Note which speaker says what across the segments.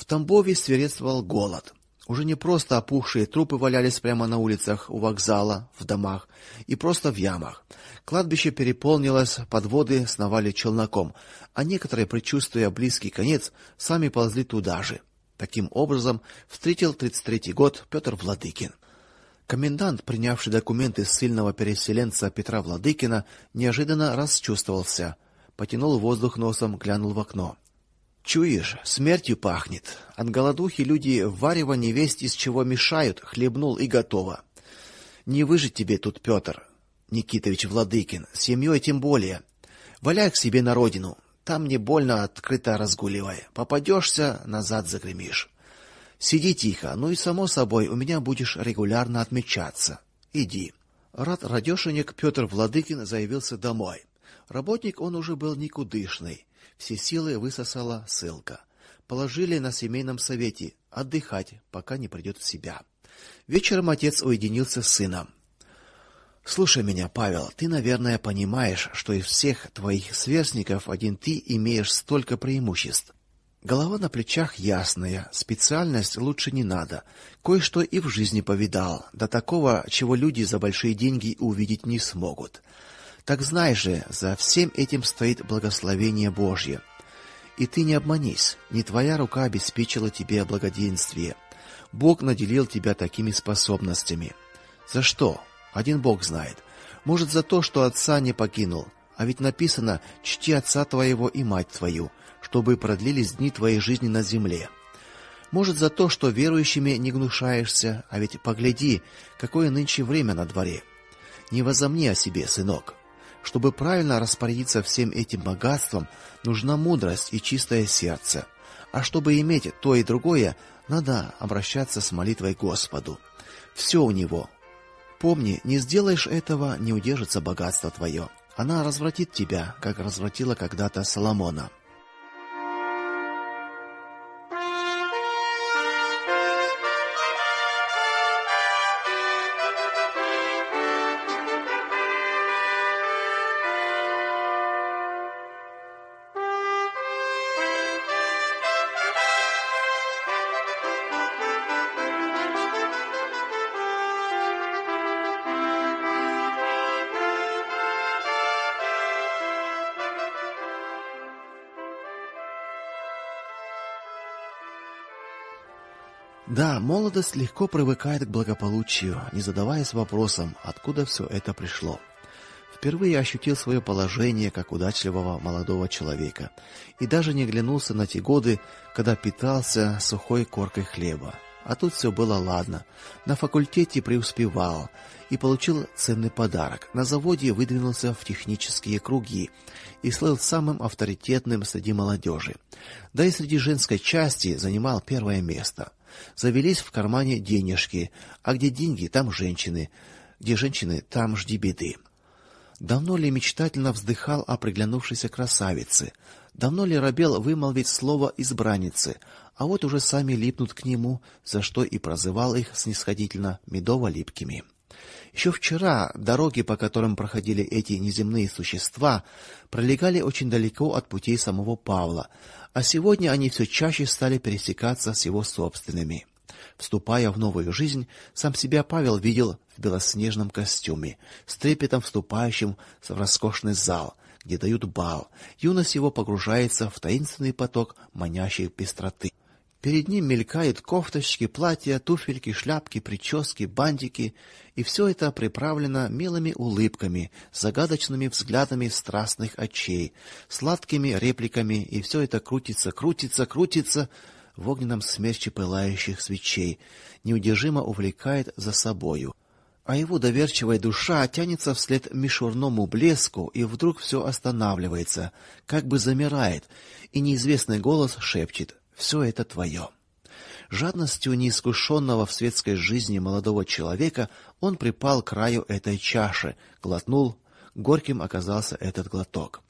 Speaker 1: В Тамбове свирепствовал голод. Уже не просто опухшие трупы валялись прямо на улицах, у вокзала, в домах и просто в ямах. Кладбище переполнилось, подводы сновали челноком, а некоторые, предчувствуя близкий конец, сами ползли туда же. Таким образом, встретил 33-й год Петр Владыкин. Комендант, принявший документы сильного переселенца Петра Владыкина, неожиданно расчувствовался, потянул воздух носом, глянул в окно. Чуешь, смертью пахнет. От голодухи люди варево невесть из чего мешают, хлебнул и готово. Не выжить тебе тут, Петр Никитович Владыкин, с семьей тем более. Валяй к себе на родину. Там не больно открыто разгуливай. Попадешься, назад загремишь. Сиди тихо, ну и само собой, у меня будешь регулярно отмечаться. Иди. Рад радешенек Петр Владыкин заявился домой. Работник он уже был никудышный. Все силы высосала ссылка. Положили на семейном совете отдыхать, пока не придет в себя. Вечером отец уединился с сыном. Слушай меня, Павел, ты, наверное, понимаешь, что из всех твоих сверстников один ты имеешь столько преимуществ. Голова на плечах ясная, специальность лучше не надо. Кое-что и в жизни повидал, до такого, чего люди за большие деньги увидеть не смогут. Так знай же, за всем этим стоит благословение Божье. И ты не обманись, не твоя рука обеспечила тебе благоденствие. Бог наделил тебя такими способностями. За что? Один Бог знает. Может, за то, что отца не покинул. А ведь написано: "Чти отца твоего и мать твою, чтобы продлились дни твоей жизни на земле". Может, за то, что верующими не гнушаешься, а ведь погляди, какое нынче время на дворе. Не возомни о себе, сынок. Чтобы правильно распорядиться всем этим богатством, нужна мудрость и чистое сердце. А чтобы иметь то и другое, надо обращаться с молитвой Господу. Все у него. Помни, не сделаешь этого, не удержится богатство твое. Она развратит тебя, как развратила когда-то Соломона. Да, молодость легко привыкает к благополучию, не задаваясь вопросом, откуда все это пришло. Впервые ощутил свое положение как удачливого молодого человека и даже не глянулся на те годы, когда питался сухой коркой хлеба. А тут все было ладно. На факультете преуспевал и получил ценный подарок. На заводе выдвинулся в технические круги и слыл самым авторитетным среди молодежи. Да и среди женской части занимал первое место. Завелись в кармане денежки, а где деньги, там женщины, где женщины, там жди беды. Давно ли мечтательно вздыхал о приглянувшейся красавице? Давно ли робел вымолвить слово избранницы? А вот уже сами липнут к нему, за что и прозывал их снисходительно медово-липкими. Еще вчера дороги, по которым проходили эти неземные существа, пролегали очень далеко от путей самого Павла, а сегодня они все чаще стали пересекаться с его собственными. Вступая в новую жизнь, сам себя Павел видел в белоснежном костюме, с трепетом вступающим в роскошный зал, где дают бал. Юность его погружается в таинственный поток манящей пестроты. Перед ним мелькают кофточки, платья, туфельки, шляпки, прически, бантики, и все это приправлено милыми улыбками, загадочными взглядами страстных очей, сладкими репликами, и все это крутится, крутится, крутится в огненном смерче пылающих свечей, неудержимо увлекает за собою. А его доверчивая душа тянется вслед мишурному блеску, и вдруг все останавливается, как бы замирает, и неизвестный голос шепчет: все это твое. Жадностью неискушенного в светской жизни молодого человека он припал к краю этой чаши, глотнул, горьким оказался этот глоток.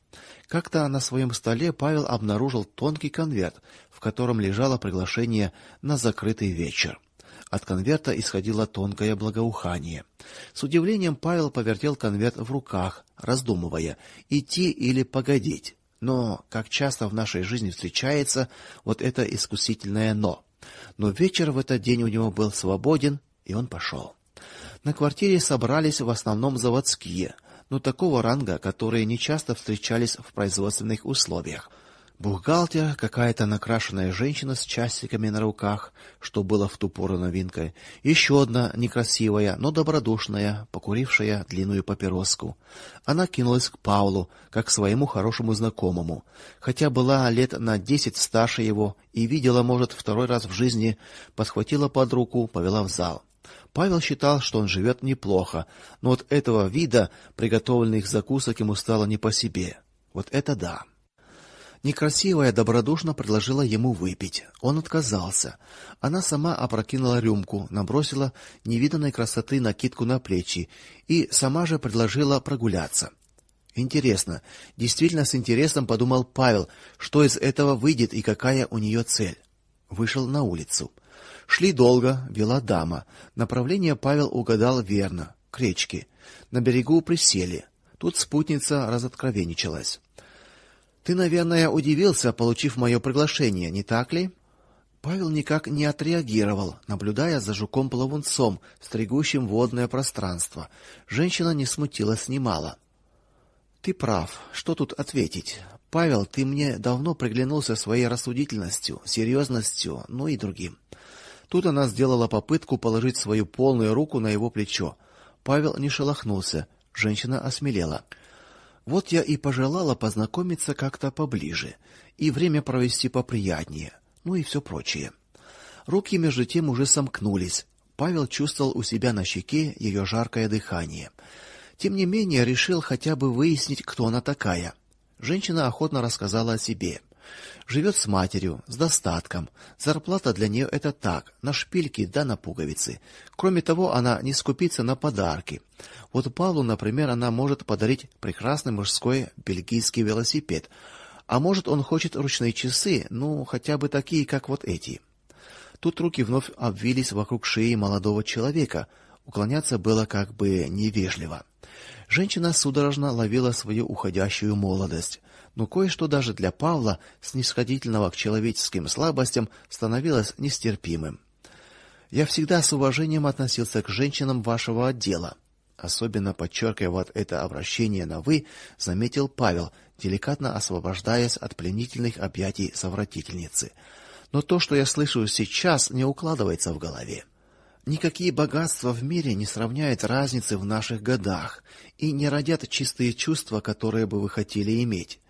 Speaker 1: Как-то на своем столе Павел обнаружил тонкий конверт, в котором лежало приглашение на закрытый вечер. От конверта исходило тонкое благоухание. С удивлением Павел повертел конверт в руках, раздумывая: идти или погодить. Но как часто в нашей жизни встречается вот это искусительное но. Но вечер в этот день у него был свободен, и он пошел. На квартире собрались в основном заводские, но такого ранга, которые не часто встречались в производственных условиях. Бухгалтер, какая-то накрашенная женщина с часиками на руках, что было в ту пору новинкой, еще одна некрасивая, но добродушная, покурившая длинную папироску. Она кинулась к Паулу, как к своему хорошему знакомому, хотя была лет на десять старше его и видела, может, второй раз в жизни, подхватила под руку, повела в зал. Павел считал, что он живет неплохо, но от этого вида приготовленных закусок ему стало не по себе. Вот это да. Некрасивая добродушно предложила ему выпить. Он отказался. Она сама опрокинула рюмку, набросила невиданной красоты накидку на плечи и сама же предложила прогуляться. Интересно, действительно с интересом подумал Павел, что из этого выйдет и какая у нее цель. Вышел на улицу. Шли долго, вела дама. Направление Павел угадал верно к речке. На берегу присели. Тут спутница разоткровенничалась. Ты, наверное, удивился, получив мое приглашение, не так ли? Павел никак не отреагировал, наблюдая за жуком-плавунцом, стригущим водное пространство. Женщина не смутилась немало. Ты прав. Что тут ответить? Павел, ты мне давно приглянулся своей рассудительностью, серьезностью, ну и другим. Тут она сделала попытку положить свою полную руку на его плечо. Павел не шелохнулся. Женщина осмелела. Вот я и пожелала познакомиться как-то поближе и время провести поприятнее, ну и все прочее. Руки между тем уже сомкнулись. Павел чувствовал у себя на щеке ее жаркое дыхание. Тем не менее, решил хотя бы выяснить, кто она такая. Женщина охотно рассказала о себе. Живет с матерью, с достатком. Зарплата для нее это так, на шпильки да на пуговицы. Кроме того, она не скупится на подарки. Вот Павлу, например, она может подарить прекрасный мужской бельгийский велосипед. А может, он хочет ручные часы, ну, хотя бы такие, как вот эти. Тут руки вновь обвились вокруг шеи молодого человека. Уклоняться было как бы невежливо. Женщина судорожно ловила свою уходящую молодость но кое-что даже для Павла, снисходительного к человеческим слабостям, становилось нестерпимым. Я всегда с уважением относился к женщинам вашего отдела, особенно подчеркивая вот это обращение на вы, заметил Павел, деликатно освобождаясь от пленительных объятий совратительницы. Но то, что я слышу сейчас, не укладывается в голове. Никакие богатства в мире не сравняют разницы в наших годах и не родят чистые чувства, которые бы вы хотели иметь.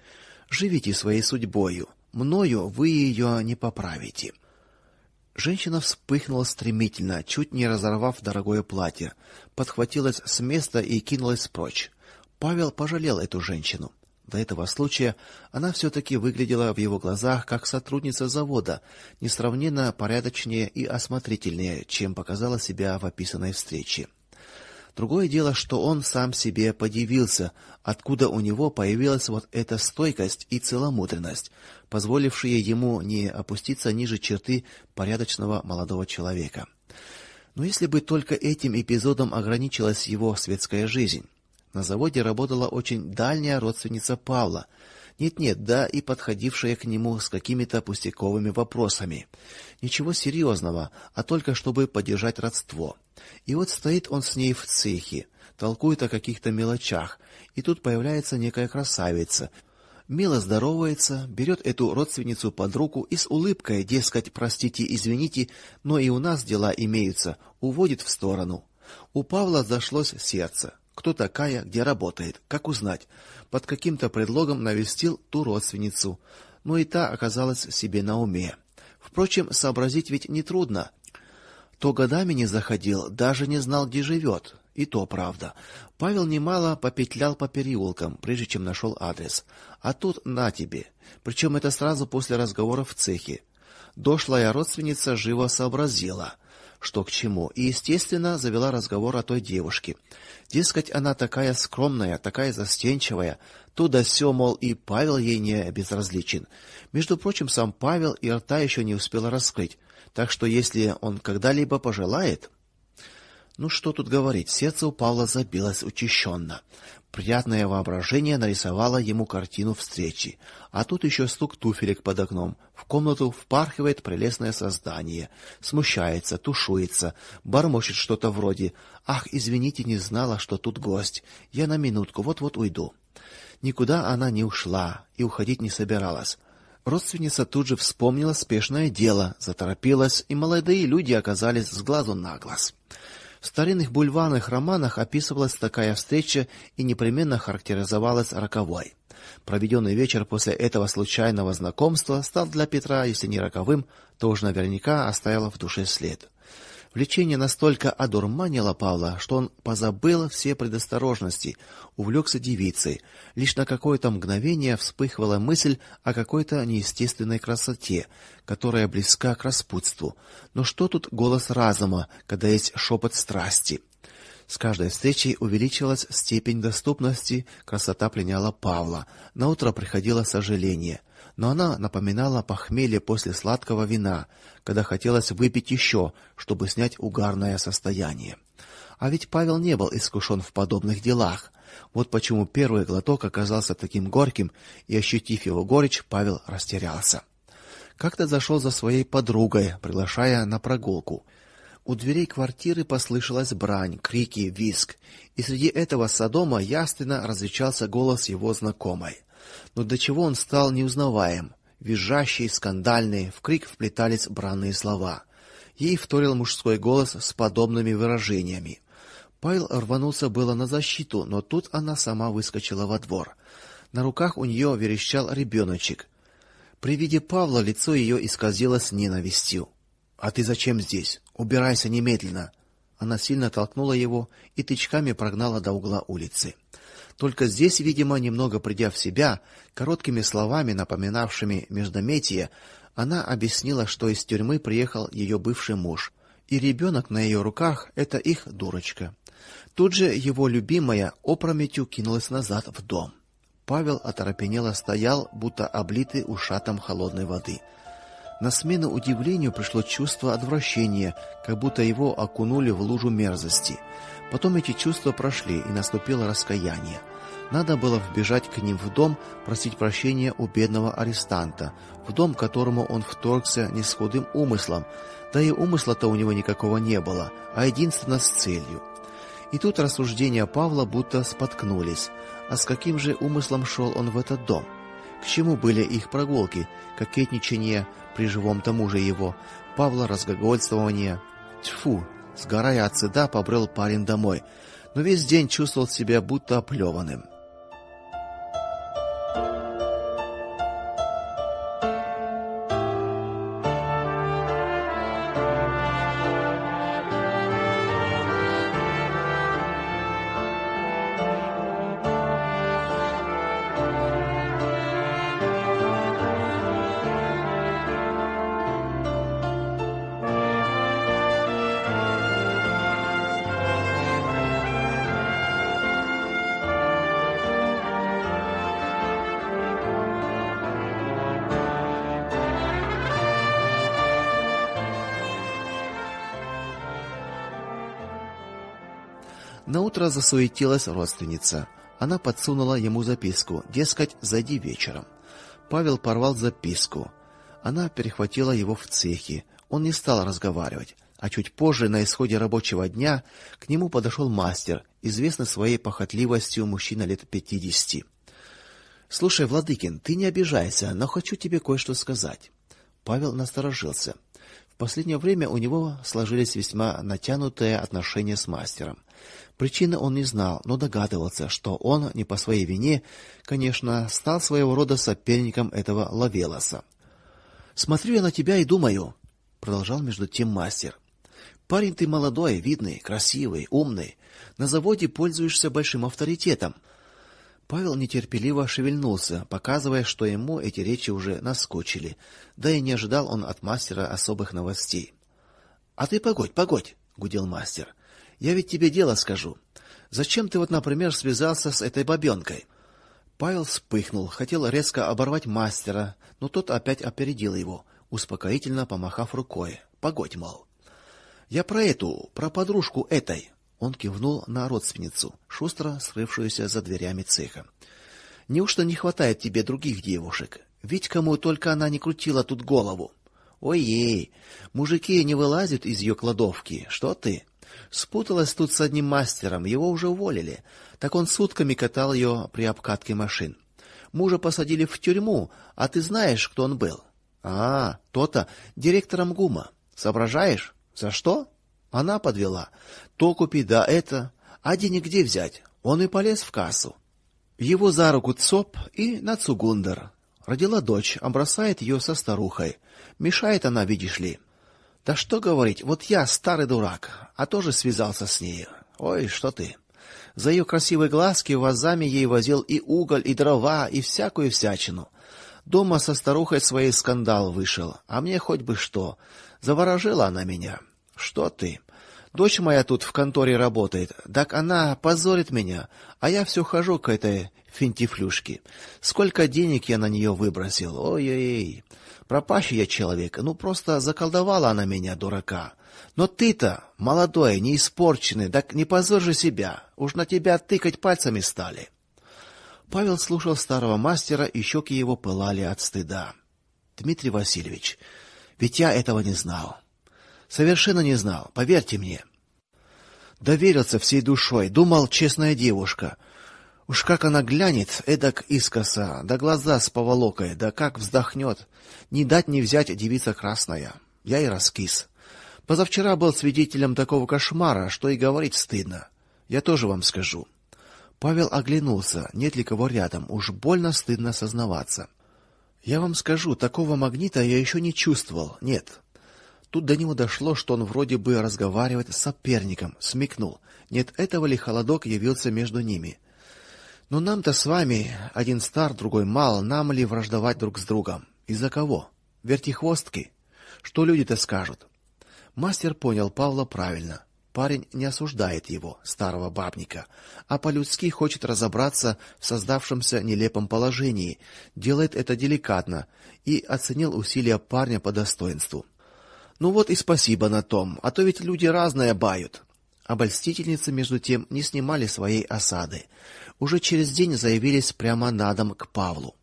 Speaker 1: Живите своей судьбою. Мною вы ее не поправите. Женщина вспыхнула стремительно, чуть не разорвав дорогое платье, подхватилась с места и кинулась прочь. Павел пожалел эту женщину. До этого случая она все таки выглядела в его глазах как сотрудница завода, несравненно порядочнее и осмотрительнее, чем показала себя в описанной встрече. Другое дело, что он сам себе подивился, откуда у него появилась вот эта стойкость и целомудренность, позволившие ему не опуститься ниже черты порядочного молодого человека. Но если бы только этим эпизодом ограничилась его светская жизнь. На заводе работала очень дальняя родственница Павла. Нет-нет, да и подходившая к нему с какими-то пустяковыми вопросами. Ничего серьезного, а только чтобы поддержать родство. И вот стоит он с ней в цехе, толкует о каких-то мелочах, и тут появляется некая красавица. Мило здоровается, берет эту родственницу под руку и с улыбкой, дескать, простите, извините, но и у нас дела имеются, уводит в сторону. У Павла зашлось сердце. Кто такая, где работает, как узнать? Под каким-то предлогом навестил ту родственницу, но и та оказалась себе на уме. Впрочем, сообразить ведь не трудно то годами не заходил, даже не знал, где живет. И то правда. Павел немало попетлял по переулкам, прежде чем нашел адрес. А тут на тебе. Причем это сразу после разговора в цехе. Дошлая родственница живо сообразила, что к чему, и естественно завела разговор о той девушке. Дескать, она такая скромная, такая застенчивая, то да сё, мол, и Павел ей не безразличен. Между прочим, сам Павел и рта еще не успел раскрыть. Так что если он когда-либо пожелает, ну что тут говорить, сердце у Павла забилось учащенно. Приятное воображение нарисовало ему картину встречи. А тут еще стук туфелек под окном. В комнату впархивает прелестное создание, смущается, тушуется, бормочет что-то вроде: "Ах, извините, не знала, что тут гость. Я на минутку, вот-вот уйду". Никуда она не ушла и уходить не собиралась. Родственница тут же вспомнила спешное дело, заторопилась, и молодые люди оказались с глазу на глаз. В старинных бульварных романах описывалась такая встреча и непременно характеризовалась роковой. Проведенный вечер после этого случайного знакомства стал для Петра, если не роковым, то уж наверняка оставил в душе след. Влечение настолько одурманило Павла, что он позабыл все предосторожности, увлекся девицей. Лишь на какое-то мгновение вспыхнула мысль о какой-то неестественной красоте, которая близка к распутству. Но что тут голос разума, когда есть шепот страсти? С каждой встречей увеличивалась степень доступности, красота пленяла Павла. На утро приходило сожаление но она напоминала похмелье после сладкого вина, когда хотелось выпить еще, чтобы снять угарное состояние. А ведь Павел не был искушен в подобных делах. Вот почему первый глоток оказался таким горьким, и ощутив его горечь, Павел растерялся. Как-то зашел за своей подругой, приглашая на прогулку. У дверей квартиры послышалась брань, крики, визг, и среди этого содома ясно различался голос его знакомой но до чего он стал неузнаваем. Визжащий, скандальный, в крик вплетались бранные слова. Ей вторил мужской голос с подобными выражениями. Павел рванулся было на защиту, но тут она сама выскочила во двор. На руках у нее верещал ребеночек. При виде Павла лицо ее исказилось ненавистью. А ты зачем здесь? Убирайся немедленно. Она сильно толкнула его и тычками прогнала до угла улицы. Только здесь, видимо, немного придя в себя, короткими словами, напоминавшими междометие, она объяснила, что из тюрьмы приехал ее бывший муж, и ребенок на ее руках это их дурочка. Тут же его любимая опрометью кинулась назад в дом. Павел оторопенело стоял, будто облитый ушатом холодной воды. На смену удивлению пришло чувство отвращения, как будто его окунули в лужу мерзости. Потом эти чувства прошли, и наступило раскаяние. Надо было вбежать к ним в дом, просить прощения у бедного арестанта, в дом, которому он вторгся не с худым умыслом, да и умысла-то у него никакого не было, а единственно с целью. И тут рассуждения Павла будто споткнулись. А с каким же умыслом шел он в этот дом? К чему были их прогулки, кокетничание при живом тому же его, Павла разгогольствование? Тьфу, сгорая от стыда, побрел парень домой, но весь день чувствовал себя будто оплеванным. Засуетилась родственница. Она подсунула ему записку, дескать, зайди вечером. Павел порвал записку. Она перехватила его в цехе. Он не стал разговаривать, а чуть позже, на исходе рабочего дня, к нему подошел мастер, известный своей похотливостью мужчина лет пятидесяти. Слушай, Владыкин, ты не обижайся, но хочу тебе кое-что сказать. Павел насторожился. В последнее время у него сложились весьма натянутые отношения с мастером. Причины он не знал, но догадывался, что он не по своей вине, конечно, стал своего рода соперником этого Лавелоса. Смотрю я на тебя и думаю, продолжал между тем мастер. Парень ты молодой, видный, красивый, умный. На заводе пользуешься большим авторитетом. Павел нетерпеливо шевельнулся, показывая, что ему эти речи уже наскучили. Да и не ожидал он от мастера особых новостей. А ты погодь, погодь, гудел мастер. Я ведь тебе дело скажу. Зачем ты вот, например, связался с этой бабенкой?» Павел вспыхнул, хотел резко оборвать мастера, но тот опять опередил его, успокоительно помахав рукой. Погодь, мол. Я про эту, про подружку этой. Он кивнул на родственницу, шустро скрывшуюся за дверями цеха. Неужто не хватает тебе других девушек? Ведь кому только она не крутила тут голову. Ой-ей, мужики не вылазят из ее кладовки. Что ты? Спуталась тут с одним мастером, его уже уволили. Так он сутками катал ее при обкатке машин. Мужа посадили в тюрьму, а ты знаешь, кто он был? А, то-то, директором ГУМа. Соображаешь? За что? Она подвела. То купи, да это, а денег где взять? Он и полез в кассу. Его за руку ЦОП и на Цугундер. Родила дочь, а ее со старухой. Мешает она, видишь ли. Да что говорить, вот я старый дурак, а тоже связался с ней. Ой, что ты? За ее красивые глазки вазами ей возил и уголь, и дрова, и всякую всячину. Дома со старухой своей скандал вышел, а мне хоть бы что. Заворожила она меня. Что ты? Дочь моя тут в конторе работает. Так она позорит меня, а я все хожу к этой финтифлюшке. Сколько денег я на нее выбросил. Ой-ой-ой. Пропащий я человек. Ну просто заколдовала она меня, дурака. Но ты-то молодой, не испорченный, так не позорь же себя. Уж на тебя тыкать пальцами стали. Павел слушал старого мастера, и щеки его пылали от стыда. Дмитрий Васильевич, ведь я этого не знал. Совершенно не знал, поверьте мне. Доверился всей душой, думал, честная девушка. Уж как она глянет, эдак искоса, да глаза с поволокой, да как вздохнет. Не дать не взять девица красная. Я и раскис. Позавчера был свидетелем такого кошмара, что и говорить стыдно. Я тоже вам скажу. Павел оглянулся, нет ли кого рядом, уж больно стыдно сознаваться. Я вам скажу, такого магнита я еще не чувствовал. Нет. Тут до него дошло, что он вроде бы разговаривает с соперником, смекнул. Нет, этого ли холодок явился между ними? Но нам-то с вами один стар, другой мал, нам ли враждовать друг с другом? Из-за кого? Вертихвостки. Что люди-то скажут? Мастер понял Павла правильно. Парень не осуждает его, старого бабника, а по-людски хочет разобраться в создавшемся нелепом положении, делает это деликатно и оценил усилия парня по достоинству. Ну вот и спасибо на том, а то ведь люди разные бают. Обольстительницы между тем не снимали своей осады. Уже через день заявились прямо на дом к Павлу.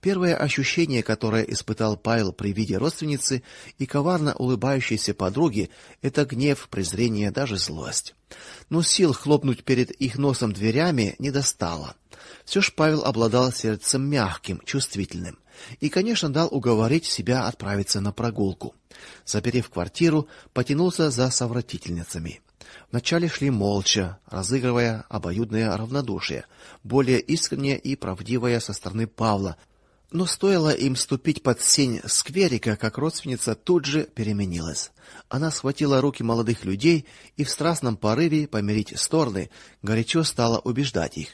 Speaker 1: Первое ощущение, которое испытал Павел при виде родственницы и коварно улыбающейся подруги это гнев, презрение, даже злость. Но сил хлопнуть перед их носом дверями не достало. Все ж Павел обладал сердцем мягким, чувствительным и, конечно, дал уговорить себя отправиться на прогулку. Заперев квартиру, потянулся за совратительницами. Вначале шли молча, разыгрывая обоюдное равнодушие, более искреннее и правдивое со стороны Павла. Но стоило им ступить под сень скверика, как родственница тут же переменилась. Она схватила руки молодых людей и в страстном порыве помирить стороны горячо стала убеждать их: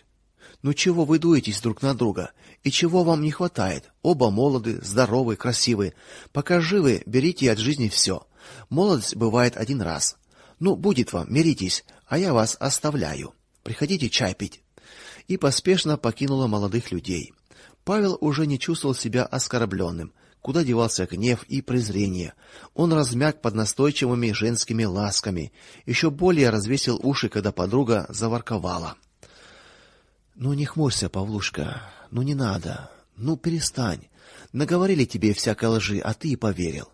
Speaker 1: "Ну чего вы дуетесь друг на друга? И чего вам не хватает? Оба молоды, здоровы, красивы. Пока живы, берите от жизни все. Молодость бывает один раз. Ну, будет вам, миритесь, а я вас оставляю. Приходите чай пить. И поспешно покинула молодых людей. Павел уже не чувствовал себя оскорбленным. Куда девался гнев и презрение? Он размяк под настойчивыми женскими ласками, еще более развесил уши, когда подруга заворковала. Ну не хмурься, Павлушка. Ну не надо. Ну перестань. Наговорили тебе всякой лжи, а ты и поверил.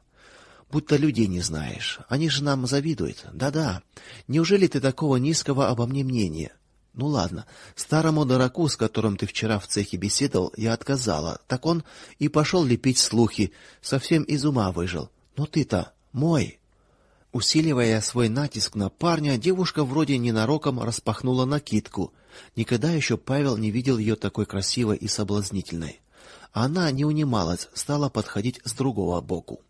Speaker 1: Будто людей не знаешь. Они же нам завидуют. Да-да. Неужели ты такого низкого обо мне мнения? Ну ладно. Старому дураку, с которым ты вчера в цехе беседовал, я отказала. Так он и пошел лепить слухи, совсем из ума выжил. Но ты-то мой. Усиливая свой натиск на парня, девушка вроде ненароком распахнула накидку. Никогда еще Павел не видел ее такой красивой и соблазнительной. Она не унималась, стала подходить с другого боку.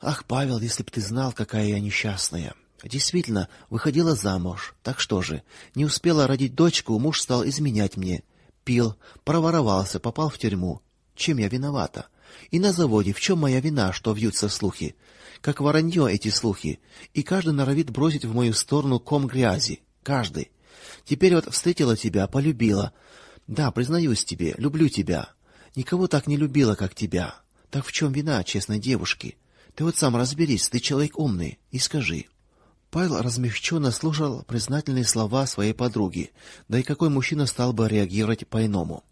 Speaker 1: Ах, Павел, если б ты знал, какая я несчастная. Действительно, выходила замуж. Так что же, не успела родить дочку, муж стал изменять мне. Пил, проворовался, попал в тюрьму. Чем я виновата? И на заводе в чем моя вина, что вьются слухи? Как воронье эти слухи, и каждый норовит бросить в мою сторону ком грязи, каждый. Теперь вот встретила тебя, полюбила. Да, признаюсь тебе, люблю тебя. Никого так не любила, как тебя. Так в чем вина честной девушки? Ты вот сам разберись, ты человек умный, и скажи. Павел размягченно слушал признательные слова своей подруги. Да и какой мужчина стал бы реагировать по-иному?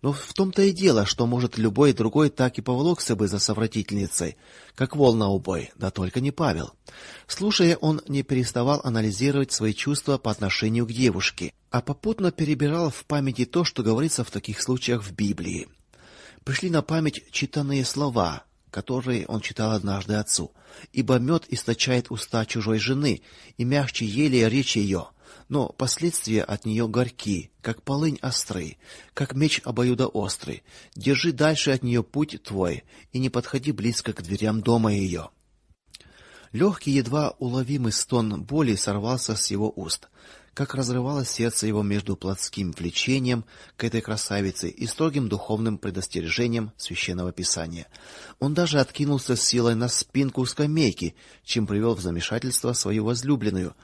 Speaker 1: Но в том-то и дело, что может любой другой так и поволокся бы за совратительницей, как вол на убой, да только не Павел. Слушая, он не переставал анализировать свои чувства по отношению к девушке, а попутно перебирал в памяти то, что говорится в таких случаях в Библии. Пришли на память читанные слова, которые он читал однажды отцу. Ибо мед источает уста чужой жены, и мягче еле речь ее, но последствия от нее горьки, как полынь острый, как меч обоюдоострый. Держи дальше от нее путь твой, и не подходи близко к дверям дома ее. Легкий, едва уловимый стон боли сорвался с его уст как разрывалось сердце его между плотским влечением к этой красавице и строгим духовным предостережением священного писания. Он даже откинулся с силой на спинку скамейки, чем привел в замешательство свою возлюбленную.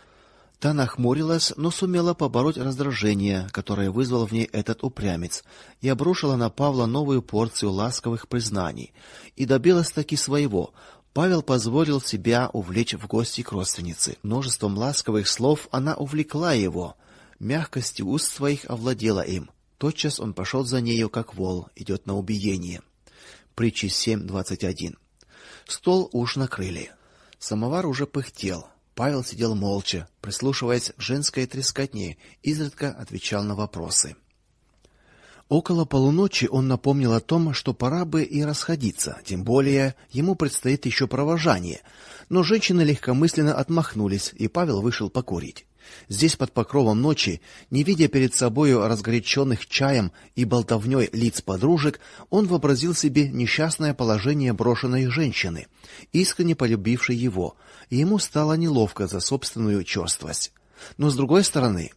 Speaker 1: Та нахмурилась, но сумела побороть раздражение, которое вызвал в ней этот упрямец, и обрушила на Павла новую порцию ласковых признаний, и добилась таки своего. Павел позволил себя увлечь в гости к родственнице. Множеством ласковых слов она увлекла его, мягкостью уст своих овладела им. Тотчас он пошел за нею, как вол идет на убиение. Притча 7:21. Стол уж накрыли. Самовар уже пыхтел. Павел сидел молча, прислушиваясь к женской трескотне, изредка отвечал на вопросы. Около полуночи он напомнил о том, что пора бы и расходиться, тем более ему предстоит еще провожание. Но женщины легкомысленно отмахнулись, и Павел вышел покурить. Здесь под покровом ночи, не видя перед собою разгоряченных чаем и болтовней лиц подружек, он вообразил себе несчастное положение брошенной женщины, искренне полюбившей его, и ему стало неловко за собственную черствость. Но с другой стороны,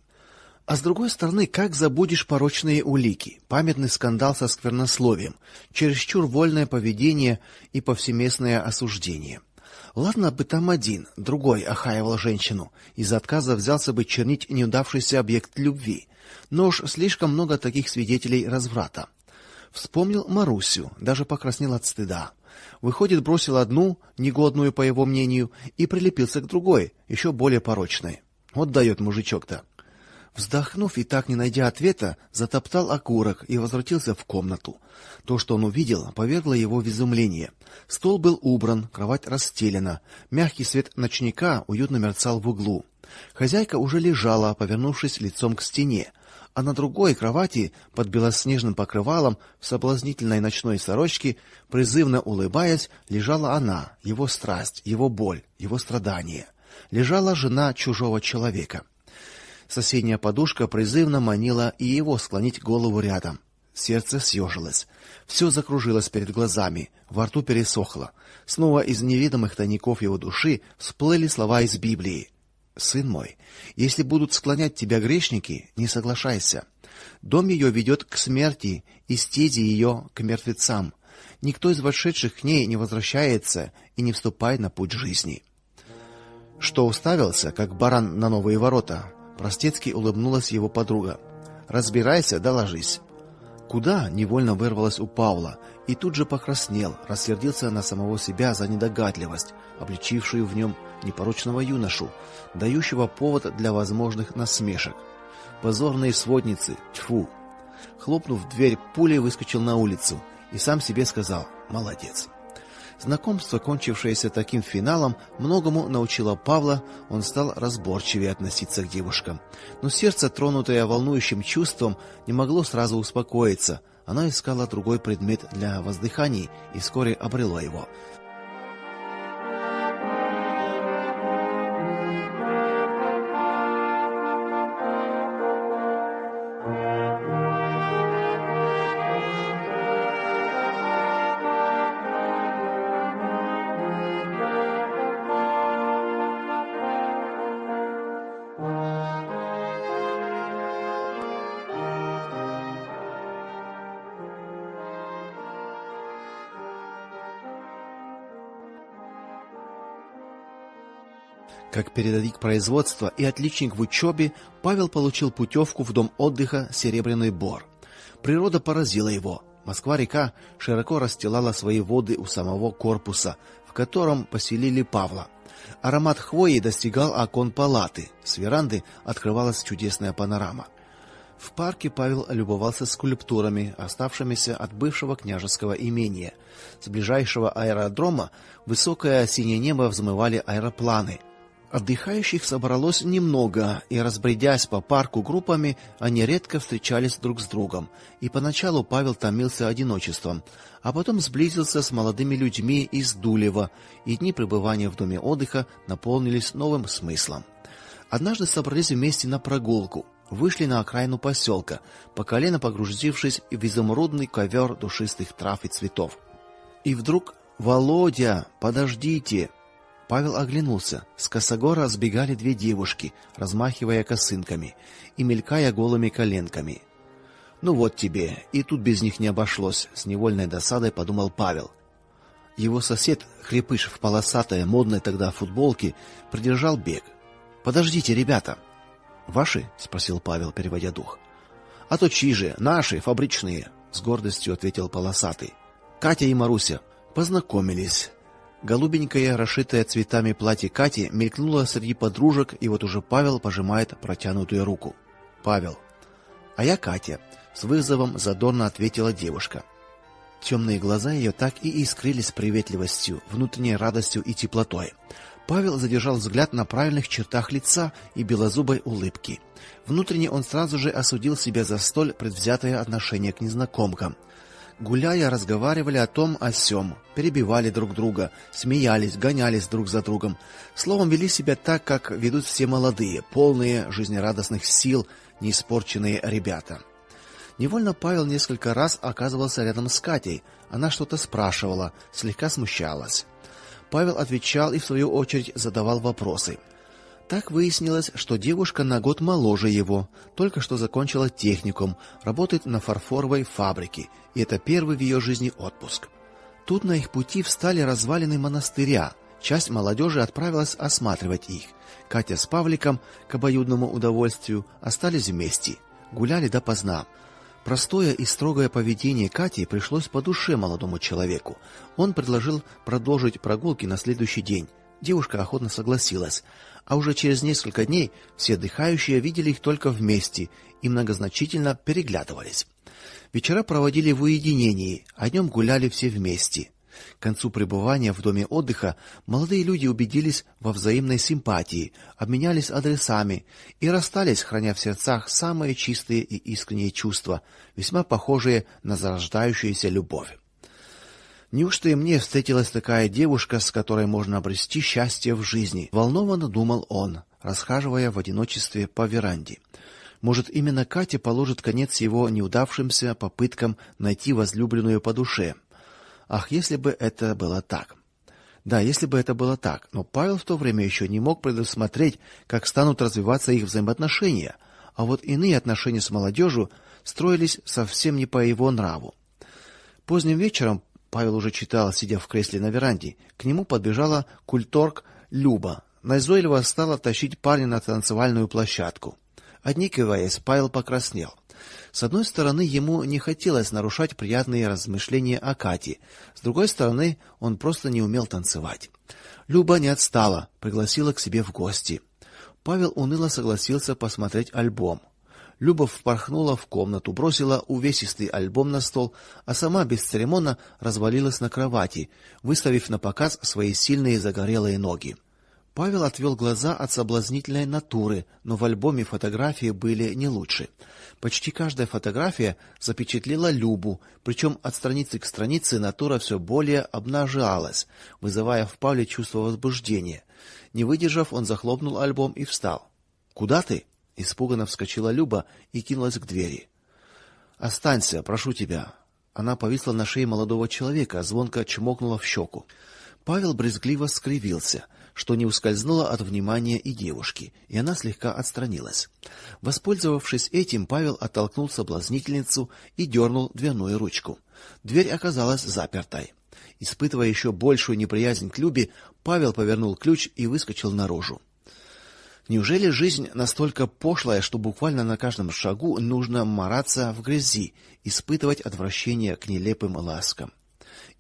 Speaker 1: а с другой стороны, как забудешь порочные улики, памятный скандал со сквернословием, чересчур вольное поведение и повсеместное осуждение. Ладно бы там один, другой охаивал женщину, из-за отказа взялся бы чернить неудавшийся объект любви. Но уж слишком много таких свидетелей разврата. Вспомнил Марусю, даже покраснел от стыда. Выходит, бросил одну, негодную по его мнению, и прилепился к другой, еще более порочной. Вот дает мужичок-то. Вздохнув и так не найдя ответа, затоптал окурок и возвратился в комнату. То, что он увидел, повергло его в изумление. Стол был убран, кровать расстелена, мягкий свет ночника уютно мерцал в углу. Хозяйка уже лежала, повернувшись лицом к стене, а на другой кровати под белоснежным покрывалом в соблазнительной ночной сорочке, призывно улыбаясь, лежала она, его страсть, его боль, его страдания. Лежала жена чужого человека. Соседняя подушка призывно манила и его склонить голову рядом. Сердце съежилось. Все закружилось перед глазами, во рту пересохло. Снова из неведомых тайников его души всплыли слова из Библии. Сын мой, если будут склонять тебя грешники, не соглашайся. Дом ее ведет к смерти, и стези ее к мертвецам. Никто из вошедших к ней не возвращается и не вступает на путь жизни. Что уставился, как баран на новые ворота? Простецки улыбнулась его подруга. Разбирайся, доложись. Куда? невольно вырвалось у Павла, и тут же покраснел, рассердился на самого себя за недогадливость, обличившую в нем непорочного юношу, дающего повод для возможных насмешек. Позорные сводницы, тьфу. Хлопнув дверь, пулей выскочил на улицу и сам себе сказал: "Молодец". Знакомство, кончившееся таким финалом, многому научило Павла, он стал разборчивее относиться к девушкам. Но сердце, тронутое волнующим чувством, не могло сразу успокоиться. Оно искало другой предмет для воздыханий и вскоре обрело его. Как передовик производства и отличник в учебе, Павел получил путевку в дом отдыха Серебряный Бор. Природа поразила его. Москва-река широко расстилала свои воды у самого корпуса, в котором поселили Павла. Аромат хвои достигал окон палаты. С веранды открывалась чудесная панорама. В парке Павел любовался скульптурами, оставшимися от бывшего княжеского имения. С ближайшего аэродрома высокое синее небо взмывали аэропланы. Отдыхающих собралось немного, и разбредясь по парку группами, они редко встречались друг с другом. И поначалу Павел томился одиночеством, а потом сблизился с молодыми людьми из Дулева, и дни пребывания в доме отдыха наполнились новым смыслом. Однажды собрались вместе на прогулку, вышли на окраину поселка, по колено погрузившись в изумрудный ковер душистых трав и цветов. И вдруг: "Володя, подождите!" Павел оглянулся. С косогора сбегали две девушки, размахивая косынками и мелькая голыми коленками. Ну вот тебе, и тут без них не обошлось, с невольной досадой подумал Павел. Его сосед, хрипыш в полосатой, модной тогда футболке, придержал бег. Подождите, ребята. Ваши? спросил Павел, переводя дух. А то чьи же? Наши, фабричные, с гордостью ответил полосатый. Катя и Маруся познакомились. Голубенькое, расшитое цветами платье Кати мелькнуло среди подружек, и вот уже Павел пожимает протянутую руку. Павел. А я Катя, с вызовом задорно ответила девушка. Темные глаза ее так и искрились приветливостью, внутренней радостью и теплотой. Павел задержал взгляд на правильных чертах лица и белозубой улыбке. Внутренне он сразу же осудил себя за столь предвзятое отношение к незнакомкам. Гуляя, разговаривали о том о сём, перебивали друг друга, смеялись, гонялись друг за другом. Словом, вели себя так, как ведут все молодые, полные жизнерадостных сил, неиспорченные ребята. Невольно Павел несколько раз оказывался рядом с Катей. Она что-то спрашивала, слегка смущалась. Павел отвечал и в свою очередь задавал вопросы. Так выяснилось, что девушка на год моложе его, только что закончила техникум, работает на фарфоровой фабрике, и это первый в ее жизни отпуск. Тут на их пути встали развалины монастыря. Часть молодежи отправилась осматривать их. Катя с Павликом, к обоюдному удовольствию, остались вместе. Гуляли допоздна. Простое и строгое поведение Кати пришлось по душе молодому человеку. Он предложил продолжить прогулки на следующий день. Девушка охотно согласилась а уже через несколько дней все отдыхающие видели их только вместе и многозначительно переглядывались. Вечера проводили в уединении, а днем гуляли все вместе. К концу пребывания в доме отдыха молодые люди убедились во взаимной симпатии, обменялись адресами и расстались, храня в сердцах самые чистые и искренние чувства, весьма похожие на зарождающуюся любовь. Неужто и мне встретилась такая девушка, с которой можно обрести счастье в жизни? волнованно думал он, расхаживая в одиночестве по веранде. Может, именно Катя положит конец его неудавшимся попыткам найти возлюбленную по душе. Ах, если бы это было так. Да, если бы это было так, но Павел в то время еще не мог предусмотреть, как станут развиваться их взаимоотношения, а вот иные отношения с молодежью строились совсем не по его нраву. Поздним вечером Павел уже читал, сидя в кресле на веранде. К нему подбежала культорг Люба. Назойливо стала тащить парня на танцевальную площадку. Отникиваясь, Павел покраснел. С одной стороны, ему не хотелось нарушать приятные размышления о Кате. С другой стороны, он просто не умел танцевать. Люба не отстала, пригласила к себе в гости. Павел уныло согласился посмотреть альбом. Люба впорхнула в комнату, бросила увесистый альбом на стол, а сама бесцеремонно развалилась на кровати, выставив на показ свои сильные загорелые ноги. Павел отвел глаза от соблазнительной натуры, но в альбоме фотографии были не лучше. Почти каждая фотография запечатлела Любу, причем от страницы к странице натура все более обнажалась, вызывая в Павле чувство возбуждения. Не выдержав, он захлопнул альбом и встал. "Куда ты?" Испуганно вскочила Люба и кинулась к двери. "Останься, прошу тебя". Она повисла на шее молодого человека, звонко чмокнула в щеку. Павел брезгливо скривился, что не ускользнуло от внимания и девушки, и она слегка отстранилась. Воспользовавшись этим, Павел оттолкнул соблазнительницу и дернул дверную ручку. Дверь оказалась запертой. Испытывая еще большую неприязнь к Любе, Павел повернул ключ и выскочил наружу. Неужели жизнь настолько пошлая, что буквально на каждом шагу нужно мараться в грязи, испытывать отвращение к нелепым ласкам?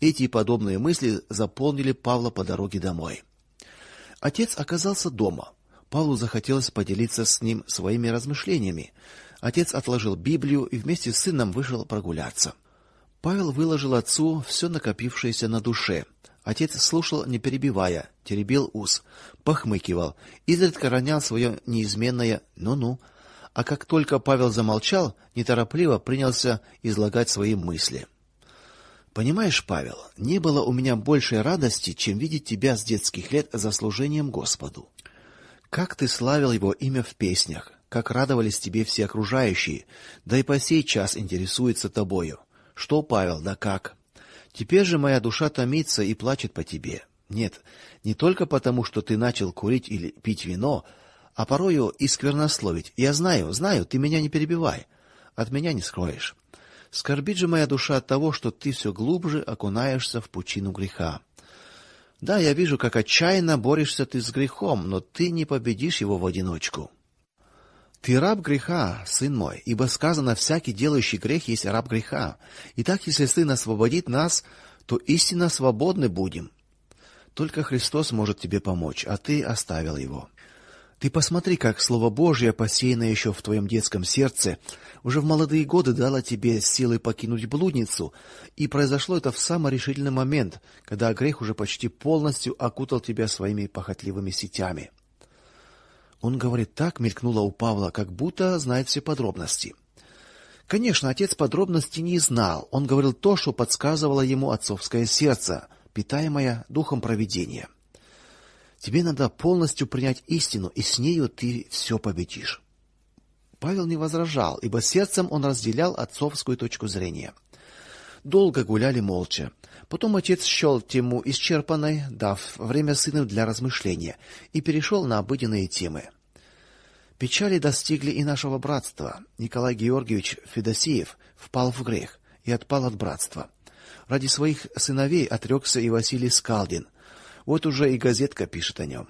Speaker 1: Эти и подобные мысли заполнили Павла по дороге домой. Отец оказался дома. Павлу захотелось поделиться с ним своими размышлениями. Отец отложил Библию и вместе с сыном вышел прогуляться. Павел выложил отцу все накопившееся на душе. Отец слушал, не перебивая, теребил ус, похмыкивал, изредка ронял свое неизменное ну-ну. А как только Павел замолчал, неторопливо принялся излагать свои мысли. Понимаешь, Павел, не было у меня большей радости, чем видеть тебя с детских лет за служением Господу. Как ты славил его имя в песнях, как радовались тебе все окружающие, да и по сей час интересуются тобою. Что, Павел, да как? Теперь же моя душа томится и плачет по тебе. Нет, не только потому, что ты начал курить или пить вино, а порою и сквернословить. Я знаю, знаю, ты меня не перебивай. От меня не скроешь. Скорбит же моя душа от того, что ты все глубже окунаешься в пучину греха. Да, я вижу, как отчаянно борешься ты с грехом, но ты не победишь его в одиночку. Ты раб греха, сын мой, ибо сказано: всякий делающий грех есть раб греха. Итак, если сын освободит нас, то истинно свободны будем. Только Христос может тебе помочь, а ты оставил его. Ты посмотри, как слово Божье, посеянное еще в твоем детском сердце, уже в молодые годы дало тебе силы покинуть блудницу, и произошло это в самый решительный момент, когда грех уже почти полностью окутал тебя своими похотливыми сетями. Он говорит так, мелькнуло у Павла, как будто знает все подробности. Конечно, отец подробностей не знал. Он говорил то, что подсказывало ему отцовское сердце, питаемое духом провидения. Тебе надо полностью принять истину, и с нею ты все победишь. Павел не возражал, ибо сердцем он разделял отцовскую точку зрения. Долго гуляли молча. Потом отец счел тему исчерпанной, дав время сыну для размышления, и перешел на обыденные темы. Печали достигли и нашего братства. Николай Георгиевич Федосеев впал в грех и отпал от братства. Ради своих сыновей отрекся и Василий Скалдин, вот уже и газетка пишет о нем.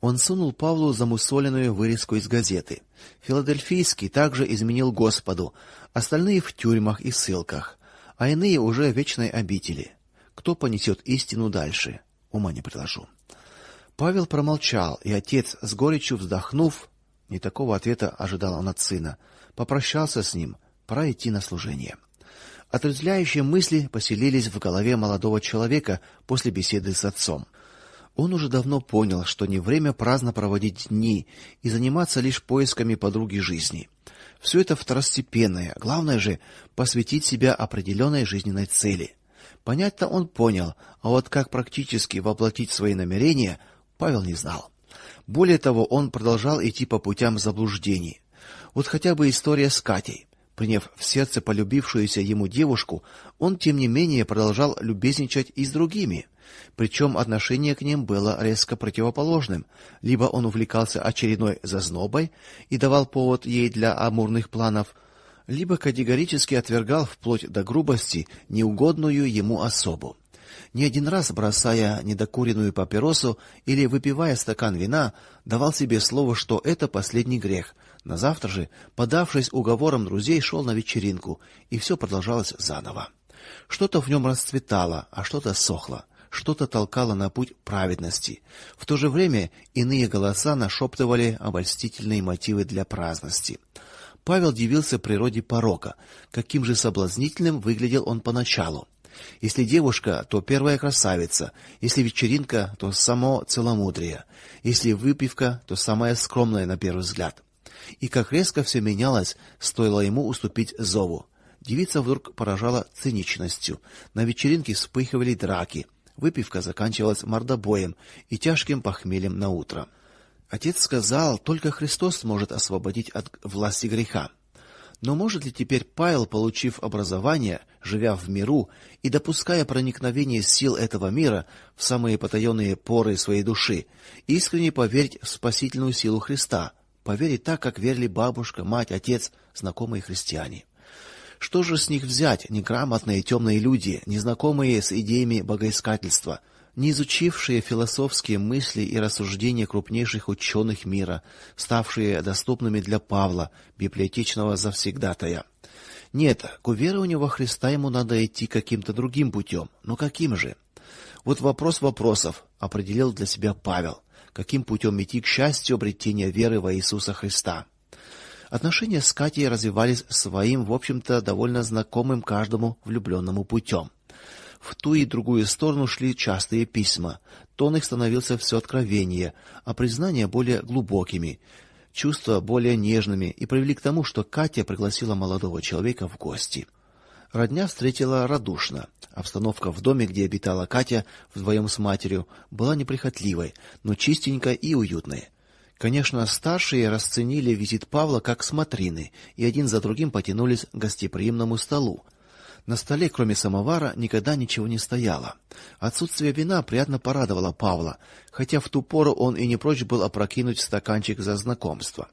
Speaker 1: Он сунул Павлу замусоленную вырезку из газеты. Филадельфийский также изменил Господу, остальные в тюрьмах и ссылках, а иные уже в вечной обители. Кто понесет истину дальше? Ума не приложу. Павел промолчал, и отец, с горечью вздохнув, не такого ответа ожидал он от сына, попрощался с ним, пора идти на служение. Отрезвляющие мысли поселились в голове молодого человека после беседы с отцом. Он уже давно понял, что не время праздно проводить дни и заниматься лишь поисками подруги жизни. Все это второстепенное, главное же посвятить себя определенной жизненной цели. Понять-то он понял, а вот как практически воплотить свои намерения, Павел не знал. Более того, он продолжал идти по путям заблуждений. Вот хотя бы история с Катей. Приняв в сердце полюбившуюся ему девушку, он тем не менее продолжал любезничать и с другими. Причем отношение к ним было резко противоположным. Либо он увлекался очередной зазнобой и давал повод ей для амурных планов, либо категорически отвергал вплоть до грубости неугодную ему особу. Не один раз, бросая недокуренную папиросу или выпивая стакан вина, давал себе слово, что это последний грех, на завтра же, подавшись уговорам друзей, шел на вечеринку, и все продолжалось заново. Что-то в нем расцветало, а что-то сохло, что-то толкало на путь праведности. В то же время иные голоса нашептывали обольстительные мотивы для праздности. Павел дивился природе порока, каким же соблазнительным выглядел он поначалу. Если девушка, то первая красавица, если вечеринка, то само целомудрие, если выпивка, то самая скромная на первый взгляд и как резко все менялось, стоило ему уступить зову. Девица вдруг поражала циничностью. На вечеринке вспыхивали драки. Выпивка заканчивалась мордобоем и тяжким похмельем на утро. Отец сказал, только Христос может освободить от власти греха. Но может ли теперь Павел, получив образование, живя в миру и допуская проникновение сил этого мира в самые потаенные поры своей души, искренне поверить в спасительную силу Христа, поверить так, как верили бабушка, мать, отец, знакомые христиане. Что же с них взять, неграмотные темные люди, незнакомые с идеями богоискательства, не изучившие философские мысли и рассуждения крупнейших ученых мира, ставшие доступными для Павла, библиотечного завсегдатая? Нет, к уверованию во Христа ему надо идти каким-то другим путем. Но каким же? Вот вопрос вопросов, определил для себя Павел. Каким путем идти к счастью обретения веры во Иисуса Христа. Отношения с Катей развивались своим, в общем-то, довольно знакомым каждому влюбленному путем. В ту и другую сторону шли частые письма. Тон их становился все откровеннее, а признания более глубокими, чувства более нежными и привели к тому, что Катя пригласила молодого человека в гости. Родня встретила радушно. Обстановка в доме, где обитала Катя вдвоем с матерью, была неприхотливой, но чистенькой и уютной. Конечно, старшие расценили визит Павла как смотрины, и один за другим потянулись к гостеприимному столу. На столе, кроме самовара, никогда ничего не стояло. Отсутствие вина приятно порадовало Павла, хотя в ту пору он и не прочь был опрокинуть стаканчик за знакомство.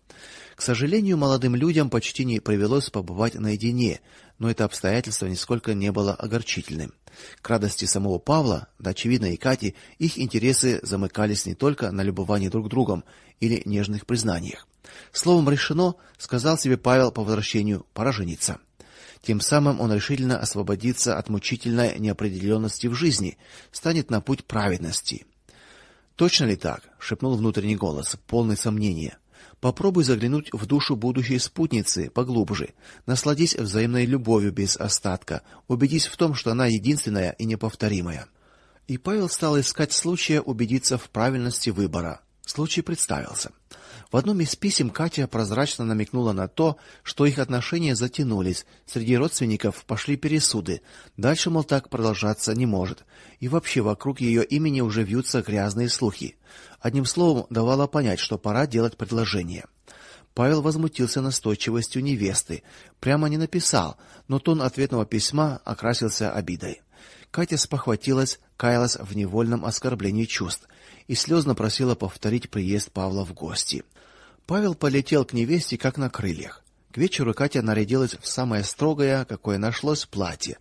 Speaker 1: К сожалению, молодым людям почти не привелось побывать наедине, но это обстоятельство нисколько не было огорчительным. К радости самого Павла, да очевидно и Кати, их интересы замыкались не только на любовании друг другом или нежных признаниях. Словом решено, сказал себе Павел по возвращению, пора жениться. Тем самым он решительно освободится от мучительной неопределенности в жизни, станет на путь праведности. Точно ли так? шепнул внутренний голос, полный сомнения. Попробуй заглянуть в душу будущей спутницы поглубже. Насладись взаимной любовью без остатка. Убедись в том, что она единственная и неповторимая. И Павел стал искать случая убедиться в правильности выбора. Случай представился. В одном из писем Катя прозрачно намекнула на то, что их отношения затянулись, среди родственников пошли пересуды. Дальше, мол, так продолжаться не может. И вообще вокруг ее имени уже вьются грязные слухи. Одним словом, давала понять, что пора делать предложение. Павел возмутился настойчивостью невесты, прямо не написал, но тон ответного письма окрасился обидой. Катя спохватилась, каялась в невольном оскорблении чувств и слезно просила повторить приезд Павла в гости. Павел полетел к невесте как на крыльях. К вечеру Катя нарядилась в самое строгое, какое нашлось, платье.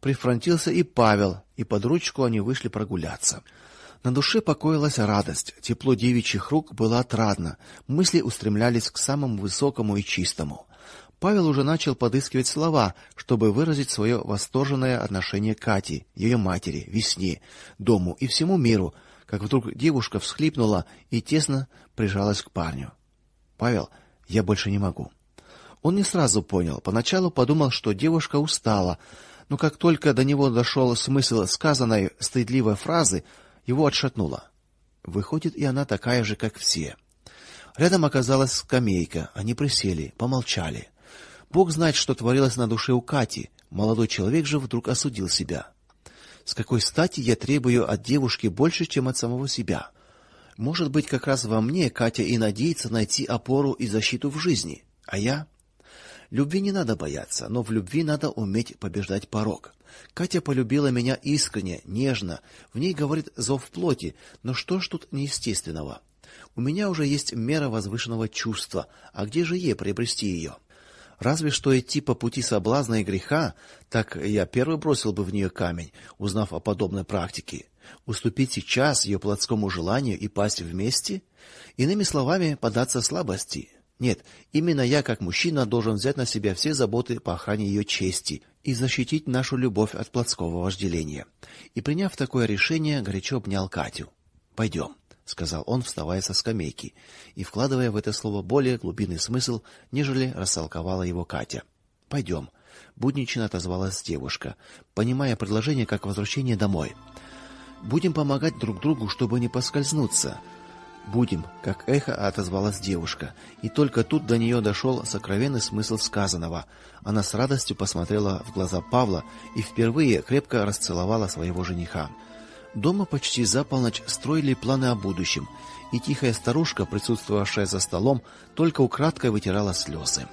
Speaker 1: Прифронтился и Павел, и под ручку они вышли прогуляться. На душе покоилась радость, тепло девичьих рук было отрадно, мысли устремлялись к самому высокому и чистому. Павел уже начал подыскивать слова, чтобы выразить свое восторженное отношение к Кате, ее матери, Весне, дому и всему миру, как вдруг девушка всхлипнула и тесно прижалась к парню. Павел, я больше не могу. Он не сразу понял. Поначалу подумал, что девушка устала, но как только до него дошел смысл сказанной стыдливой фразы, его отшатнуло. Выходит, и она такая же, как все. Рядом оказалась скамейка. Они присели, помолчали. Бог знает, что творилось на душе у Кати. Молодой человек же вдруг осудил себя. С какой стати я требую от девушки больше, чем от самого себя? Может быть, как раз во мне Катя и надеется найти опору и защиту в жизни. А я Любви не надо бояться, но в любви надо уметь побеждать порок. Катя полюбила меня искренне, нежно. В ней говорит зов плоти, но что ж тут неестественного? У меня уже есть мера возвышенного чувства, а где же ей приобрести ее? Разве что идти по пути соблазна и греха, так я первый бросил бы в нее камень, узнав о подобной практике. Уступить сейчас ее плотскому желанию и пасть вместе, иными словами, податься слабости. Нет, именно я, как мужчина, должен взять на себя все заботы по охране ее чести и защитить нашу любовь от плотского вожделения. И приняв такое решение, горячо обнял Катю. «Пойдем», — сказал он, вставая со скамейки и вкладывая в это слово более глубинный смысл, нежели растолковала его Катя. «Пойдем», — буднично отозвалась девушка, понимая предложение как возвращение домой. Будем помогать друг другу, чтобы не поскользнуться. Будем, как эхо отозвалась девушка, и только тут до нее дошел сокровенный смысл сказанного. Она с радостью посмотрела в глаза Павла и впервые крепко расцеловала своего жениха. Дома почти за полночь строили планы о будущем, и тихая старушка, присутствовавшая за столом, только украдкой вытирала слезы.